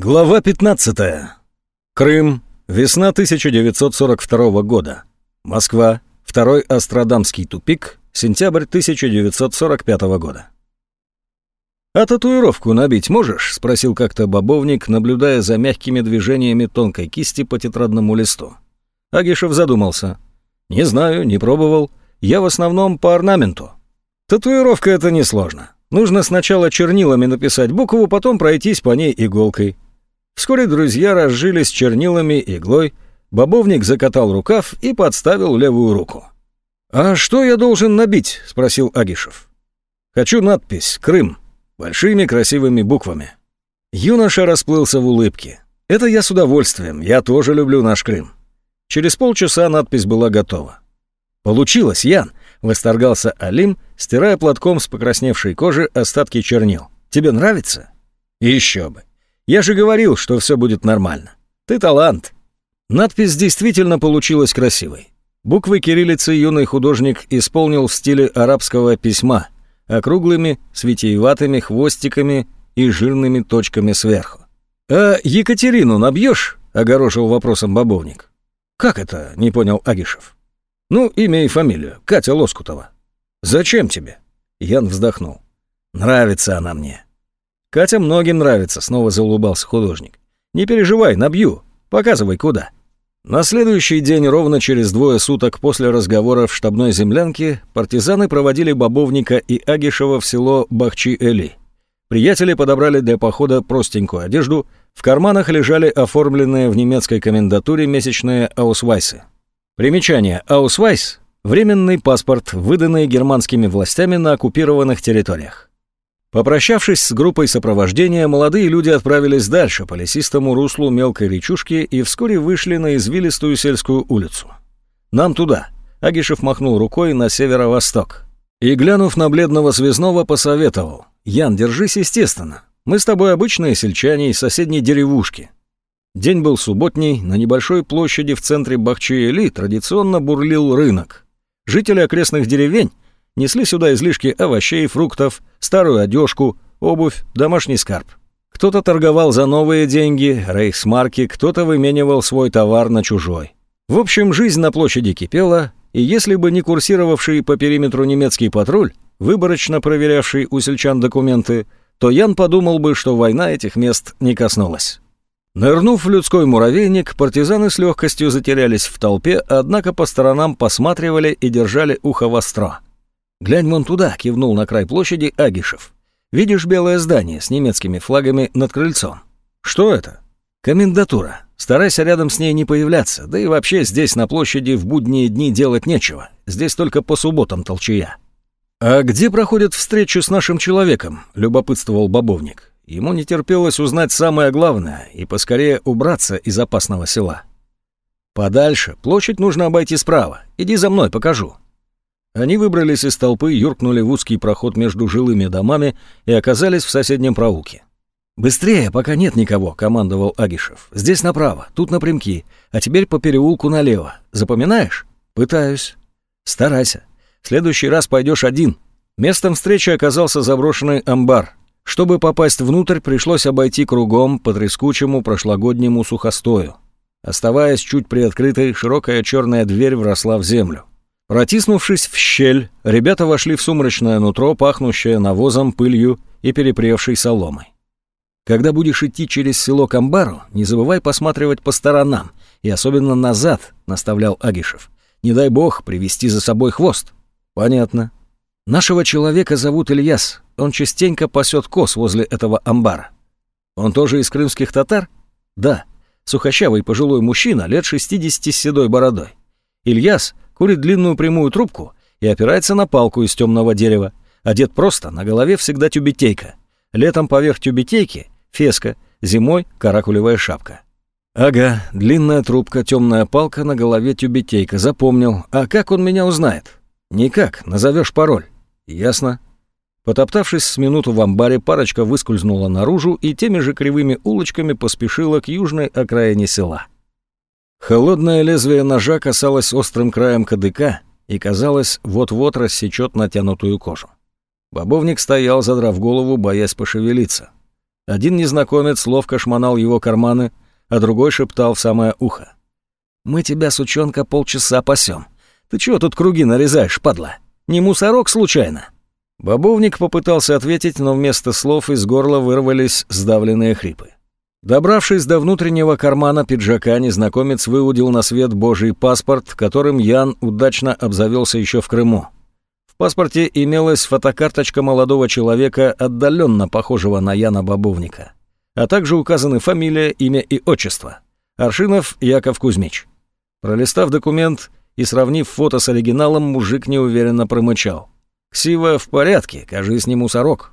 Глава 15. Крым. Весна 1942 года. Москва. Второй Астродамский тупик. Сентябрь 1945 года. «А татуировку набить можешь?» — спросил как-то бобовник, наблюдая за мягкими движениями тонкой кисти по тетрадному листу. Агишев задумался. «Не знаю, не пробовал. Я в основном по орнаменту. Татуировка — это несложно. Нужно сначала чернилами написать букву, потом пройтись по ней иголкой. Вскоре друзья разжились чернилами и иглой, бобовник закатал рукав и подставил левую руку. «А что я должен набить?» — спросил Агишев. «Хочу надпись «Крым» большими красивыми буквами». Юноша расплылся в улыбке. «Это я с удовольствием, я тоже люблю наш Крым». Через полчаса надпись была готова. «Получилось, Ян!» — восторгался Алим, стирая платком с покрасневшей кожи остатки чернил. «Тебе нравится?» «Еще бы! Я же говорил, что все будет нормально. Ты талант. Надпись действительно получилась красивой. Буквы кириллицы юный художник исполнил в стиле арабского письма, округлыми, с витиеватыми хвостиками и жирными точками сверху. «А Екатерину набьешь?» — огорошил вопросом бобовник. «Как это?» — не понял Агишев. «Ну, имя и фамилию. Катя Лоскутова». «Зачем тебе?» Ян вздохнул. «Нравится она мне. «Катя многим нравится», — снова заулыбался художник. «Не переживай, набью. Показывай, куда». На следующий день, ровно через двое суток после разговора в штабной землянке, партизаны проводили Бобовника и Агишева в село Бахчи-Эли. Приятели подобрали для похода простенькую одежду, в карманах лежали оформленные в немецкой комендатуре месячные аусвайсы. Примечание «Аусвайс» — временный паспорт, выданный германскими властями на оккупированных территориях. Попрощавшись с группой сопровождения, молодые люди отправились дальше по лесистому руслу мелкой речушки и вскоре вышли на извилистую сельскую улицу. «Нам туда», — Агишев махнул рукой на северо-восток. И, глянув на бледного связного, посоветовал. «Ян, держись естественно. Мы с тобой обычные сельчане из соседней деревушки». День был субботний, на небольшой площади в центре Бахчиэли традиционно бурлил рынок. Жители окрестных деревень несли сюда излишки овощей, фруктов, старую одежку, обувь, домашний скарб. Кто-то торговал за новые деньги, рейхсмарки, кто-то выменивал свой товар на чужой. В общем, жизнь на площади кипела, и если бы не курсировавший по периметру немецкий патруль, выборочно проверявший у сельчан документы, то Ян подумал бы, что война этих мест не коснулась. Нырнув в людской муравейник, партизаны с легкостью затерялись в толпе, однако по сторонам посматривали и держали ухо востро. «Глянь вон туда», — кивнул на край площади Агишев. «Видишь белое здание с немецкими флагами над крыльцом?» «Что это?» «Комендатура. Старайся рядом с ней не появляться, да и вообще здесь на площади в будние дни делать нечего. Здесь только по субботам толчая». «А где проходят встречу с нашим человеком?» — любопытствовал Бобовник. Ему не терпелось узнать самое главное и поскорее убраться из опасного села. «Подальше. Площадь нужно обойти справа. Иди за мной, покажу». Они выбрались из толпы, юркнули в узкий проход между жилыми домами и оказались в соседнем проулке. «Быстрее, пока нет никого», — командовал Агишев. «Здесь направо, тут напрямки, а теперь по переулку налево. Запоминаешь?» «Пытаюсь». «Старайся. В следующий раз пойдешь один». Местом встречи оказался заброшенный амбар. Чтобы попасть внутрь, пришлось обойти кругом по трескучему прошлогоднему сухостою. Оставаясь чуть приоткрытой, широкая черная дверь вросла в землю. Протиснувшись в щель, ребята вошли в сумрачное нутро, пахнущее навозом, пылью и перепревшей соломой. Когда будешь идти через село Камбару, не забывай посматривать по сторонам, и особенно назад, наставлял Агишев. Не дай бог привести за собой хвост. Понятно. Нашего человека зовут Ильяс. Он частенько пасет коз возле этого амбара. Он тоже из крымских татар? Да. Сухощавый пожилой мужчина, лет 60 с седой бородой. Ильяс курит длинную прямую трубку и опирается на палку из темного дерева. Одет просто, на голове всегда тюбетейка. Летом поверх тюбетейки — феска, зимой — каракулевая шапка. Ага, длинная трубка, темная палка, на голове тюбетейка. Запомнил. А как он меня узнает? Никак, назовешь пароль. Ясно. Потоптавшись с минуту в амбаре, парочка выскользнула наружу и теми же кривыми улочками поспешила к южной окраине села. Холодное лезвие ножа касалось острым краем кадыка и, казалось, вот-вот рассечет натянутую кожу. Бобовник стоял, задрав голову, боясь пошевелиться. Один незнакомец ловко шмонал его карманы, а другой шептал в самое ухо. «Мы тебя, сучонка, полчаса пасем. Ты чего тут круги нарезаешь, падла? Не мусорок случайно?» Бобовник попытался ответить, но вместо слов из горла вырвались сдавленные хрипы. Добравшись до внутреннего кармана пиджака, незнакомец выудил на свет божий паспорт, которым Ян удачно обзавелся еще в Крыму. В паспорте имелась фотокарточка молодого человека, отдаленно похожего на Яна Бобовника, а также указаны фамилия, имя и отчество. Аршинов Яков Кузьмич. Пролистав документ и сравнив фото с оригиналом, мужик неуверенно промычал. «Ксива в порядке, кажись, не мусорок».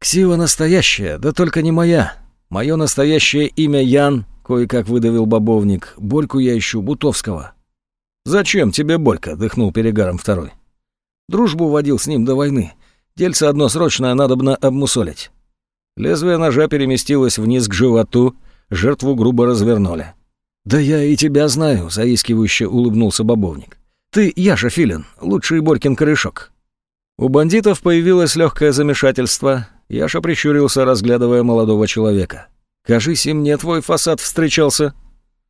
«Ксива настоящая, да только не моя», Мое настоящее имя Ян, кое-как выдавил бобовник. Борьку я ищу, Бутовского. «Зачем тебе Борька?» — дыхнул перегаром второй. Дружбу водил с ним до войны. Дельце одно срочное надобно обмусолить. Лезвие ножа переместилось вниз к животу, жертву грубо развернули. «Да я и тебя знаю», — заискивающе улыбнулся бобовник. «Ты Яша Филин, лучший Борькин корешок». У бандитов появилось легкое замешательство. Яша прищурился, разглядывая молодого человека. «Кажись, и мне твой фасад встречался».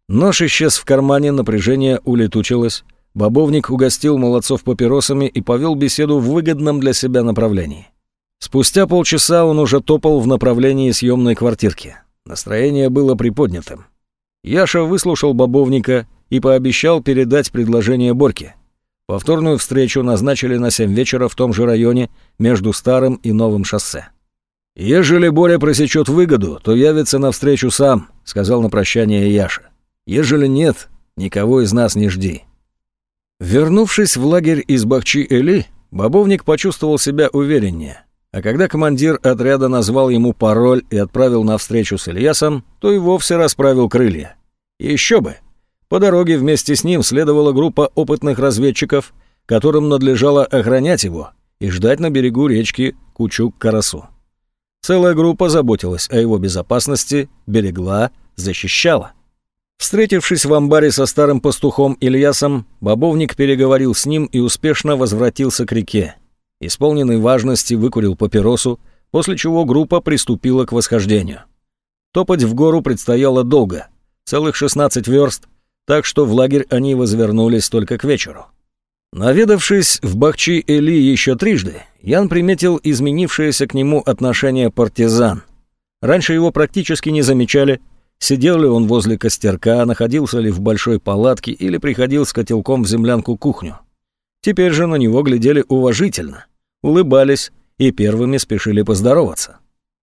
Нож исчез в кармане, напряжение улетучилось. Бобовник угостил молодцов папиросами и повел беседу в выгодном для себя направлении. Спустя полчаса он уже топал в направлении съемной квартирки. Настроение было приподнятым. Яша выслушал Бобовника и пообещал передать предложение Борьке. Повторную встречу назначили на 7 вечера в том же районе между Старым и Новым шоссе. «Ежели Боря просечет выгоду, то явится навстречу сам», — сказал на прощание Яша. «Ежели нет, никого из нас не жди». Вернувшись в лагерь из Бахчи-Эли, Бобовник почувствовал себя увереннее. А когда командир отряда назвал ему пароль и отправил на встречу с Ильясом, то и вовсе расправил крылья. Еще бы! По дороге вместе с ним следовала группа опытных разведчиков, которым надлежало охранять его и ждать на берегу речки Кучук-Карасу. Целая группа заботилась о его безопасности, берегла, защищала. Встретившись в амбаре со старым пастухом Ильясом, бобовник переговорил с ним и успешно возвратился к реке. Исполненный важности выкурил папиросу, после чего группа приступила к восхождению. Топать в гору предстояло долго, целых 16 верст, так что в лагерь они возвернулись только к вечеру. Наведавшись в Бахчи-Эли еще трижды, Ян приметил изменившееся к нему отношение партизан. Раньше его практически не замечали, сидел ли он возле костерка, находился ли в большой палатке или приходил с котелком в землянку-кухню. Теперь же на него глядели уважительно, улыбались и первыми спешили поздороваться.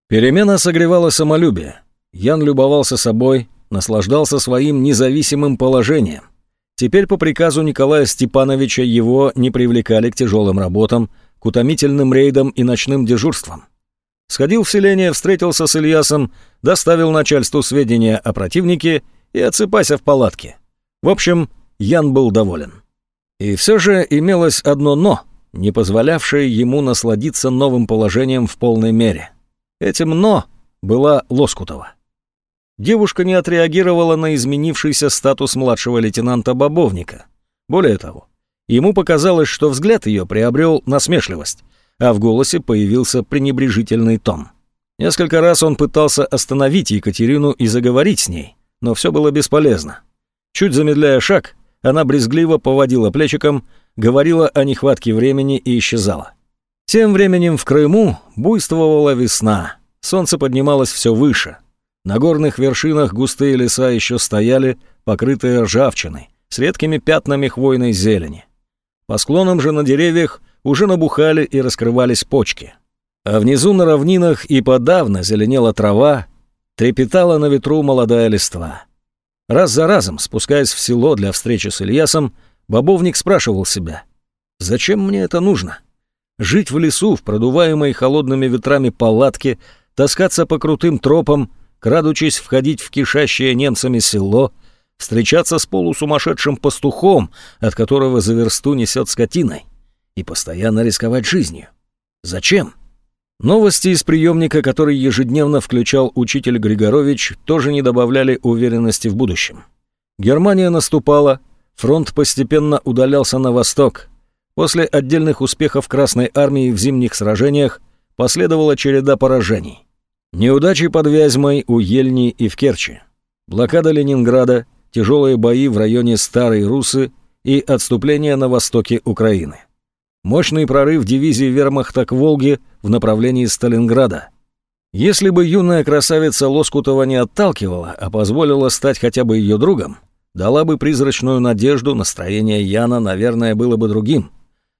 Перемена согревала самолюбие. Ян любовался собой, наслаждался своим независимым положением. Теперь по приказу Николая Степановича его не привлекали к тяжелым работам, к утомительным рейдам и ночным дежурствам. Сходил в селение, встретился с Ильясом, доставил начальству сведения о противнике и отсыпайся в палатке. В общем, Ян был доволен. И все же имелось одно «но», не позволявшее ему насладиться новым положением в полной мере. Этим «но» была Лоскутова. Девушка не отреагировала на изменившийся статус младшего лейтенанта Бобовника. Более того, Ему показалось, что взгляд ее приобрел насмешливость, а в голосе появился пренебрежительный тон. Несколько раз он пытался остановить Екатерину и заговорить с ней, но все было бесполезно. Чуть замедляя шаг, она брезгливо поводила плечиком, говорила о нехватке времени и исчезала. Тем временем в Крыму буйствовала весна, солнце поднималось все выше. На горных вершинах густые леса еще стояли, покрытые ржавчиной, с редкими пятнами хвойной зелени. По склонам же на деревьях уже набухали и раскрывались почки. А внизу на равнинах и подавно зеленела трава, трепетала на ветру молодая листва. Раз за разом, спускаясь в село для встречи с Ильясом, бобовник спрашивал себя, «Зачем мне это нужно? Жить в лесу, в продуваемой холодными ветрами палатке, таскаться по крутым тропам, крадучись входить в кишащее немцами село — встречаться с полусумасшедшим пастухом, от которого за версту несет скотиной, и постоянно рисковать жизнью. Зачем? Новости из приемника, который ежедневно включал учитель Григорович, тоже не добавляли уверенности в будущем. Германия наступала, фронт постепенно удалялся на восток. После отдельных успехов Красной Армии в зимних сражениях последовала череда поражений. Неудачи под Вязьмой у Ельни и в Керчи. Блокада Ленинграда, тяжелые бои в районе Старой Русы и отступление на востоке Украины. Мощный прорыв дивизии вермахта к Волге в направлении Сталинграда. Если бы юная красавица Лоскутова не отталкивала, а позволила стать хотя бы ее другом, дала бы призрачную надежду, настроение Яна, наверное, было бы другим.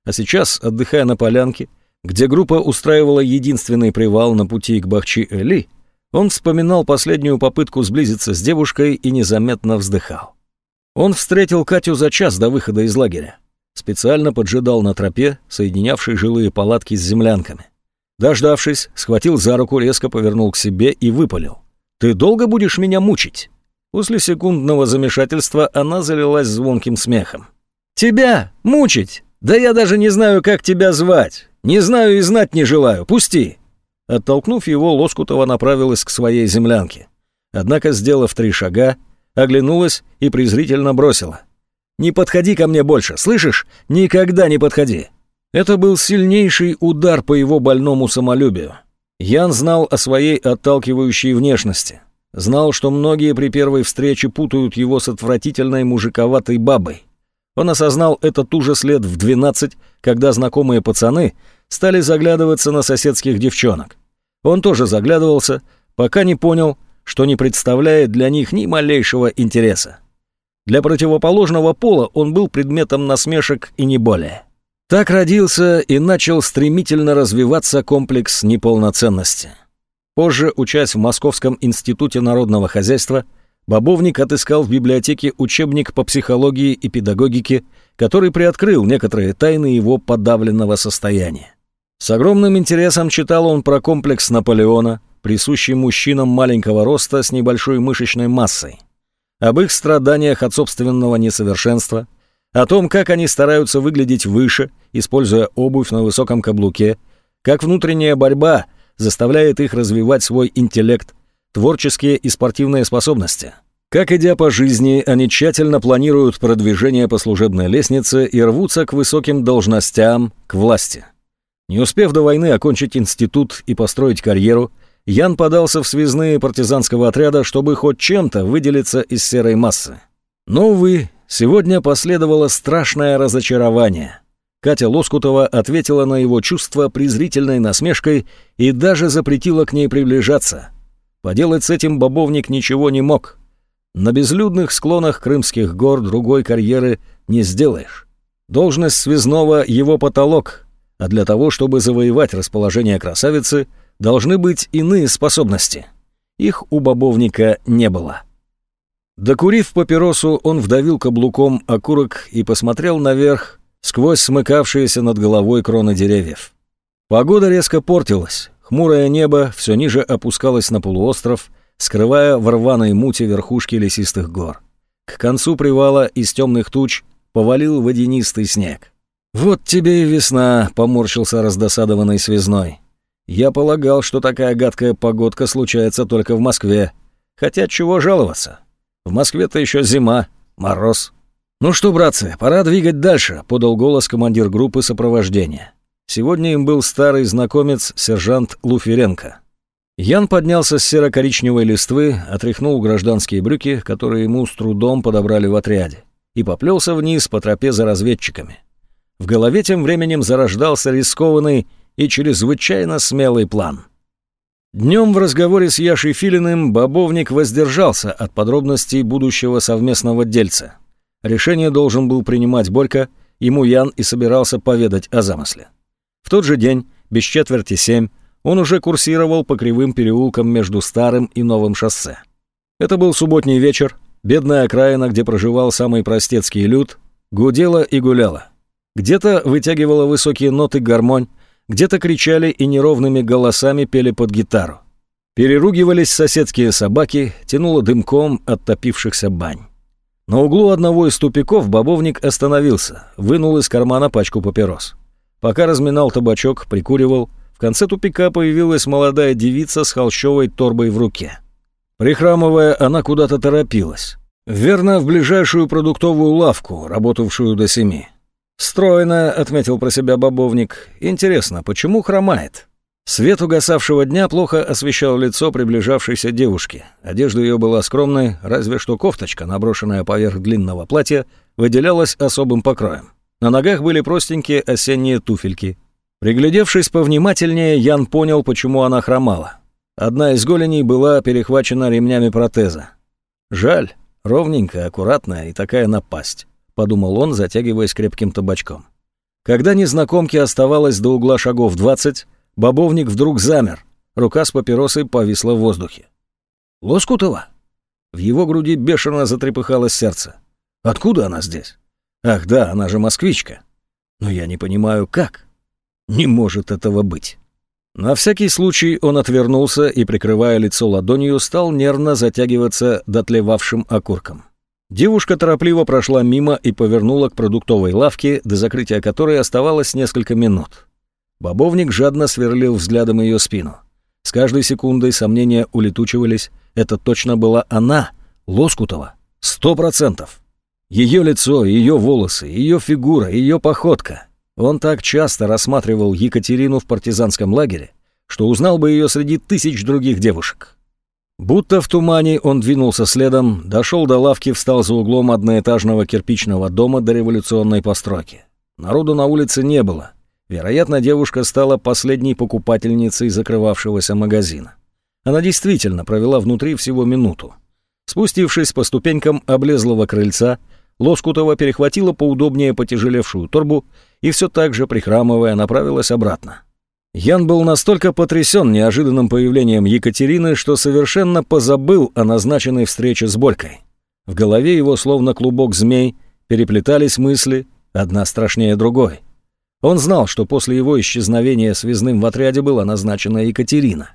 А сейчас, отдыхая на полянке, где группа устраивала единственный привал на пути к Бахчи-Эли, он вспоминал последнюю попытку сблизиться с девушкой и незаметно вздыхал. Он встретил Катю за час до выхода из лагеря. Специально поджидал на тропе, соединявшей жилые палатки с землянками. Дождавшись, схватил за руку, резко повернул к себе и выпалил. «Ты долго будешь меня мучить?» После секундного замешательства она залилась звонким смехом. «Тебя? Мучить? Да я даже не знаю, как тебя звать. Не знаю и знать не желаю. Пусти!» Оттолкнув его, Лоскутова направилась к своей землянке. Однако, сделав три шага, оглянулась и презрительно бросила. «Не подходи ко мне больше, слышишь? Никогда не подходи!» Это был сильнейший удар по его больному самолюбию. Ян знал о своей отталкивающей внешности. Знал, что многие при первой встрече путают его с отвратительной мужиковатой бабой. Он осознал этот ужас лет в 12, когда знакомые пацаны стали заглядываться на соседских девчонок. Он тоже заглядывался, пока не понял, что не представляет для них ни малейшего интереса. Для противоположного пола он был предметом насмешек и не более. Так родился и начал стремительно развиваться комплекс неполноценности. Позже, учась в Московском институте народного хозяйства, Бобовник отыскал в библиотеке учебник по психологии и педагогике, который приоткрыл некоторые тайны его подавленного состояния. С огромным интересом читал он про комплекс Наполеона, присущий мужчинам маленького роста с небольшой мышечной массой, об их страданиях от собственного несовершенства, о том, как они стараются выглядеть выше, используя обувь на высоком каблуке, как внутренняя борьба заставляет их развивать свой интеллект, творческие и спортивные способности. Как идя по жизни, они тщательно планируют продвижение по служебной лестнице и рвутся к высоким должностям, к власти. Не успев до войны окончить институт и построить карьеру, Ян подался в связные партизанского отряда, чтобы хоть чем-то выделиться из серой массы. Но, увы, сегодня последовало страшное разочарование. Катя Лоскутова ответила на его чувства презрительной насмешкой и даже запретила к ней приближаться. Поделать с этим бобовник ничего не мог. На безлюдных склонах Крымских гор другой карьеры не сделаешь. Должность связного — его потолок, а для того, чтобы завоевать расположение красавицы — должны быть иные способности. Их у бобовника не было. Докурив папиросу, он вдавил каблуком окурок и посмотрел наверх, сквозь смыкавшиеся над головой кроны деревьев. Погода резко портилась, хмурое небо все ниже опускалось на полуостров, скрывая в рваной муте верхушки лесистых гор. К концу привала из темных туч повалил водянистый снег. «Вот тебе и весна», — поморщился раздосадованный связной. Я полагал, что такая гадкая погодка случается только в Москве. Хотя чего жаловаться? В Москве-то еще зима, мороз. «Ну что, братцы, пора двигать дальше», — подал голос командир группы сопровождения. Сегодня им был старый знакомец, сержант Луференко. Ян поднялся с серо-коричневой листвы, отряхнул гражданские брюки, которые ему с трудом подобрали в отряде, и поплелся вниз по тропе за разведчиками. В голове тем временем зарождался рискованный и чрезвычайно смелый план. Днем в разговоре с Яшей Филиным Бобовник воздержался от подробностей будущего совместного дельца. Решение должен был принимать Борька, ему Ян и собирался поведать о замысле. В тот же день, без четверти семь, он уже курсировал по кривым переулкам между старым и новым шоссе. Это был субботний вечер, бедная окраина, где проживал самый простецкий люд, гудела и гуляла. Где-то вытягивала высокие ноты гармонь, где-то кричали и неровными голосами пели под гитару. Переругивались соседские собаки, тянуло дымком от топившихся бань. На углу одного из тупиков бобовник остановился, вынул из кармана пачку папирос. Пока разминал табачок, прикуривал, в конце тупика появилась молодая девица с холщовой торбой в руке. Прихрамывая, она куда-то торопилась. Верно, в ближайшую продуктовую лавку, работавшую до семи. «Стройно», — отметил про себя бобовник. «Интересно, почему хромает?» Свет угасавшего дня плохо освещал лицо приближавшейся девушки. Одежда ее была скромной, разве что кофточка, наброшенная поверх длинного платья, выделялась особым покроем. На ногах были простенькие осенние туфельки. Приглядевшись повнимательнее, Ян понял, почему она хромала. Одна из голеней была перехвачена ремнями протеза. «Жаль, ровненькая, аккуратная и такая напасть», — подумал он, затягиваясь крепким табачком. Когда незнакомке оставалось до угла шагов двадцать, Бобовник вдруг замер. Рука с папиросой повисла в воздухе. «Лоскутова?» В его груди бешено затрепыхалось сердце. «Откуда она здесь?» «Ах да, она же москвичка. Но я не понимаю, как. Не может этого быть». На всякий случай он отвернулся и, прикрывая лицо ладонью, стал нервно затягиваться дотлевавшим окурком. Девушка торопливо прошла мимо и повернула к продуктовой лавке, до закрытия которой оставалось несколько минут. Бобовник жадно сверлил взглядом ее спину. С каждой секундой сомнения улетучивались. Это точно была она, Лоскутова. Сто процентов. Ее лицо, ее волосы, ее фигура, ее походка. Он так часто рассматривал Екатерину в партизанском лагере, что узнал бы ее среди тысяч других девушек. Будто в тумане он двинулся следом, дошел до лавки, встал за углом одноэтажного кирпичного дома до революционной постройки. Народу на улице не было. Вероятно, девушка стала последней покупательницей закрывавшегося магазина. Она действительно провела внутри всего минуту. Спустившись по ступенькам облезлого крыльца, Лоскутова перехватила поудобнее потяжелевшую торбу и все так же, прихрамывая, направилась обратно. Ян был настолько потрясен неожиданным появлением Екатерины, что совершенно позабыл о назначенной встрече с Борькой. В голове его, словно клубок змей, переплетались мысли, одна страшнее другой — он знал, что после его исчезновения связным в отряде была назначена Екатерина.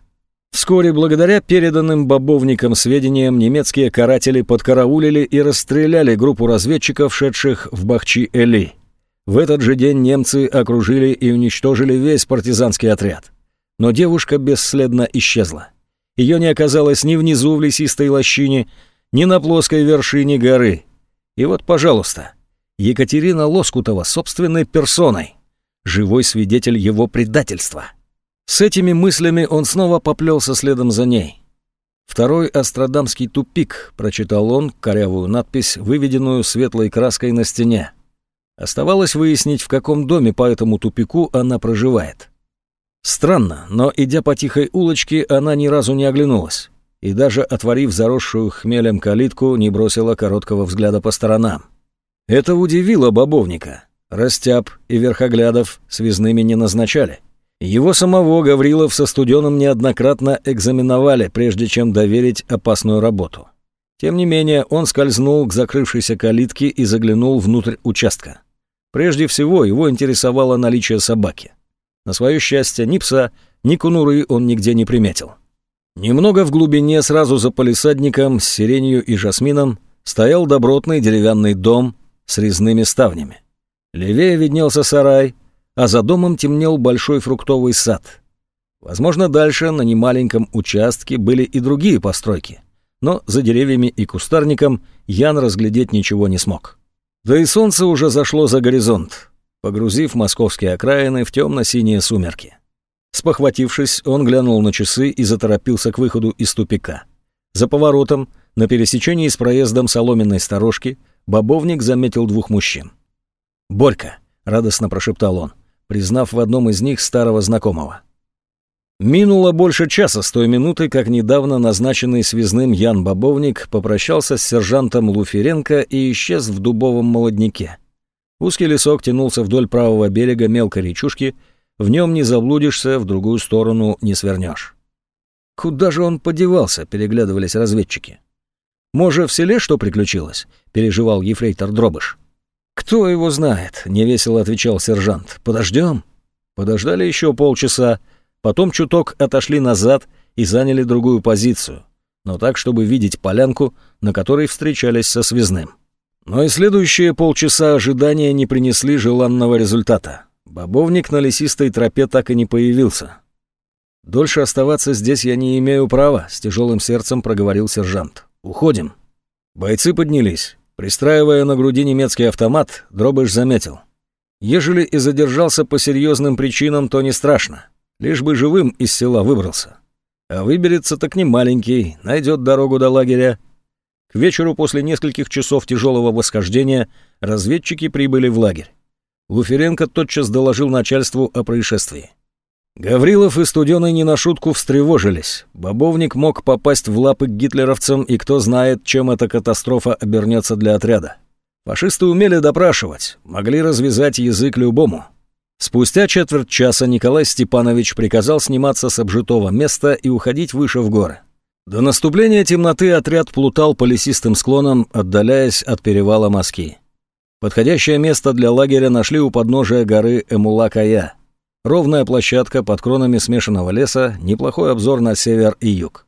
Вскоре, благодаря переданным бобовникам сведениям, немецкие каратели подкараулили и расстреляли группу разведчиков, шедших в Бахчи-Эли. В этот же день немцы окружили и уничтожили весь партизанский отряд. Но девушка бесследно исчезла. Ее не оказалось ни внизу в лесистой лощине, ни на плоской вершине горы. И вот, пожалуйста, Екатерина Лоскутова собственной персоной живой свидетель его предательства. С этими мыслями он снова поплелся следом за ней. «Второй Астрадамский тупик», — прочитал он корявую надпись, выведенную светлой краской на стене. Оставалось выяснить, в каком доме по этому тупику она проживает. Странно, но, идя по тихой улочке, она ни разу не оглянулась и даже, отворив заросшую хмелем калитку, не бросила короткого взгляда по сторонам. Это удивило бобовника. Растяб и Верхоглядов связными не назначали. Его самого Гаврилов со Студеным неоднократно экзаменовали, прежде чем доверить опасную работу. Тем не менее, он скользнул к закрывшейся калитке и заглянул внутрь участка. Прежде всего, его интересовало наличие собаки. На свое счастье, ни пса, ни кунуры он нигде не приметил. Немного в глубине, сразу за полисадником с сиренью и жасмином, стоял добротный деревянный дом с резными ставнями. Левее виднелся сарай, а за домом темнел большой фруктовый сад. Возможно, дальше на немаленьком участке были и другие постройки, но за деревьями и кустарником Ян разглядеть ничего не смог. Да и солнце уже зашло за горизонт, погрузив московские окраины в темно-синие сумерки. Спохватившись, он глянул на часы и заторопился к выходу из тупика. За поворотом, на пересечении с проездом соломенной сторожки, бобовник заметил двух мужчин. «Борька», — радостно прошептал он, признав в одном из них старого знакомого. Минуло больше часа с той минуты, как недавно назначенный связным Ян Бобовник попрощался с сержантом Луференко и исчез в дубовом молодняке. Узкий лесок тянулся вдоль правого берега мелкой речушки, в нем не заблудишься, в другую сторону не свернешь. Куда же он подевался, переглядывались разведчики. Может, в селе что приключилось? Переживал ефрейтор Дробыш. «Кто его знает?» — невесело отвечал сержант. «Подождем». Подождали еще полчаса, потом чуток отошли назад и заняли другую позицию, но так, чтобы видеть полянку, на которой встречались со связным. Но и следующие полчаса ожидания не принесли желанного результата. Бобовник на лесистой тропе так и не появился. «Дольше оставаться здесь я не имею права», — с тяжелым сердцем проговорил сержант. «Уходим». Бойцы поднялись. Пристраивая на груди немецкий автомат, Дробыш заметил. Ежели и задержался по серьезным причинам, то не страшно. лишь бы живым из села выбрался. А выберется так не маленький, найдет дорогу до лагеря. К вечеру после нескольких часов тяжелого восхождения разведчики прибыли в лагерь. Луференко тотчас доложил начальству о происшествии. Гаврилов и Студеный не на шутку встревожились. Бобовник мог попасть в лапы к гитлеровцам, и кто знает, чем эта катастрофа обернется для отряда. Фашисты умели допрашивать, могли развязать язык любому. Спустя четверть часа Николай Степанович приказал сниматься с обжитого места и уходить выше в горы. До наступления темноты отряд плутал по лесистым склонам, отдаляясь от перевала Моски. Подходящее место для лагеря нашли у подножия горы Эмулакая. Ровная площадка под кронами смешанного леса, неплохой обзор на север и юг.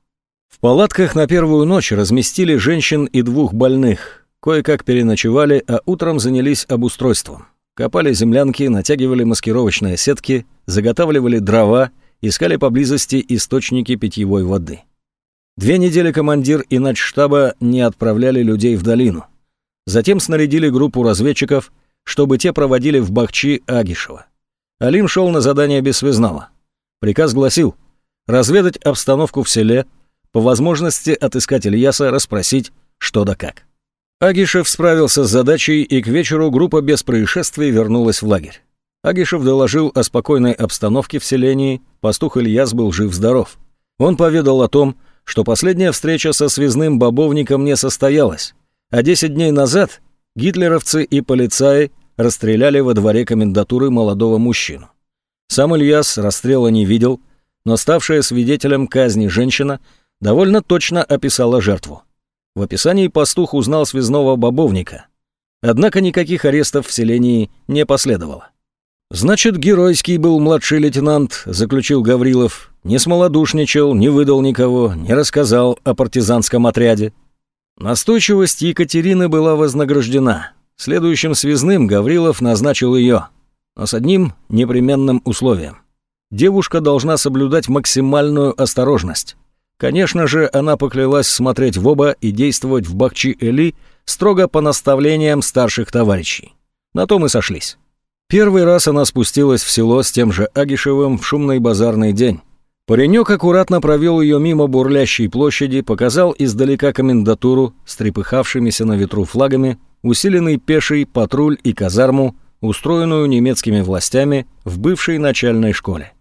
В палатках на первую ночь разместили женщин и двух больных. Кое-как переночевали, а утром занялись обустройством. Копали землянки, натягивали маскировочные сетки, заготавливали дрова, искали поблизости источники питьевой воды. Две недели командир и начштаба не отправляли людей в долину. Затем снарядили группу разведчиков, чтобы те проводили в Бахчи Агишева. Алим шел на задание без связного. Приказ гласил разведать обстановку в селе, по возможности отыскать Ильяса, расспросить, что да как. Агишев справился с задачей, и к вечеру группа без происшествий вернулась в лагерь. Агишев доложил о спокойной обстановке в селении, пастух Ильяс был жив-здоров. Он поведал о том, что последняя встреча со связным бобовником не состоялась, а 10 дней назад гитлеровцы и полицаи расстреляли во дворе комендатуры молодого мужчину. Сам Ильяс расстрела не видел, но ставшая свидетелем казни женщина довольно точно описала жертву. В описании пастух узнал связного бобовника. Однако никаких арестов в селении не последовало. «Значит, геройский был младший лейтенант», — заключил Гаврилов. «Не смолодушничал, не выдал никого, не рассказал о партизанском отряде». Настойчивость Екатерины была вознаграждена. Следующим связным Гаврилов назначил ее, но с одним непременным условием. Девушка должна соблюдать максимальную осторожность. Конечно же, она поклялась смотреть в оба и действовать в Бахчи-Эли строго по наставлениям старших товарищей. На том и сошлись. Первый раз она спустилась в село с тем же Агишевым в шумный базарный день. Паренек аккуратно провел ее мимо бурлящей площади, показал издалека комендатуру с трепыхавшимися на ветру флагами, усиленный пеший патруль и казарму, устроенную немецкими властями в бывшей начальной школе.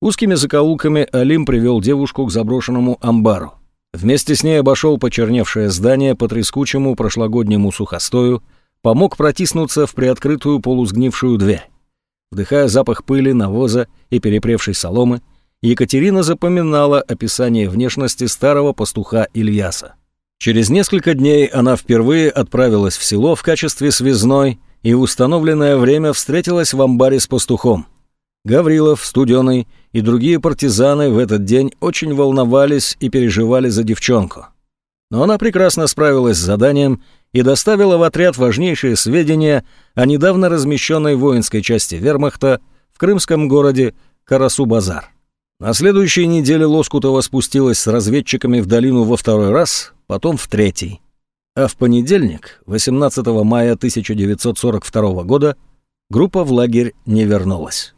Узкими закоулками Алим привел девушку к заброшенному амбару. Вместе с ней обошел почерневшее здание по трескучему прошлогоднему сухостою, помог протиснуться в приоткрытую полусгнившую дверь. Вдыхая запах пыли, навоза и перепревшей соломы, Екатерина запоминала описание внешности старого пастуха Ильяса. Через несколько дней она впервые отправилась в село в качестве связной и установленное время встретилась в амбаре с пастухом. Гаврилов, Студеный и другие партизаны в этот день очень волновались и переживали за девчонку. Но она прекрасно справилась с заданием и доставила в отряд важнейшие сведения о недавно размещенной воинской части вермахта в крымском городе Карасу-Базар. На следующей неделе Лоскутова спустилась с разведчиками в долину во второй раз, потом в третий. А в понедельник, 18 мая 1942 года, группа в лагерь не вернулась.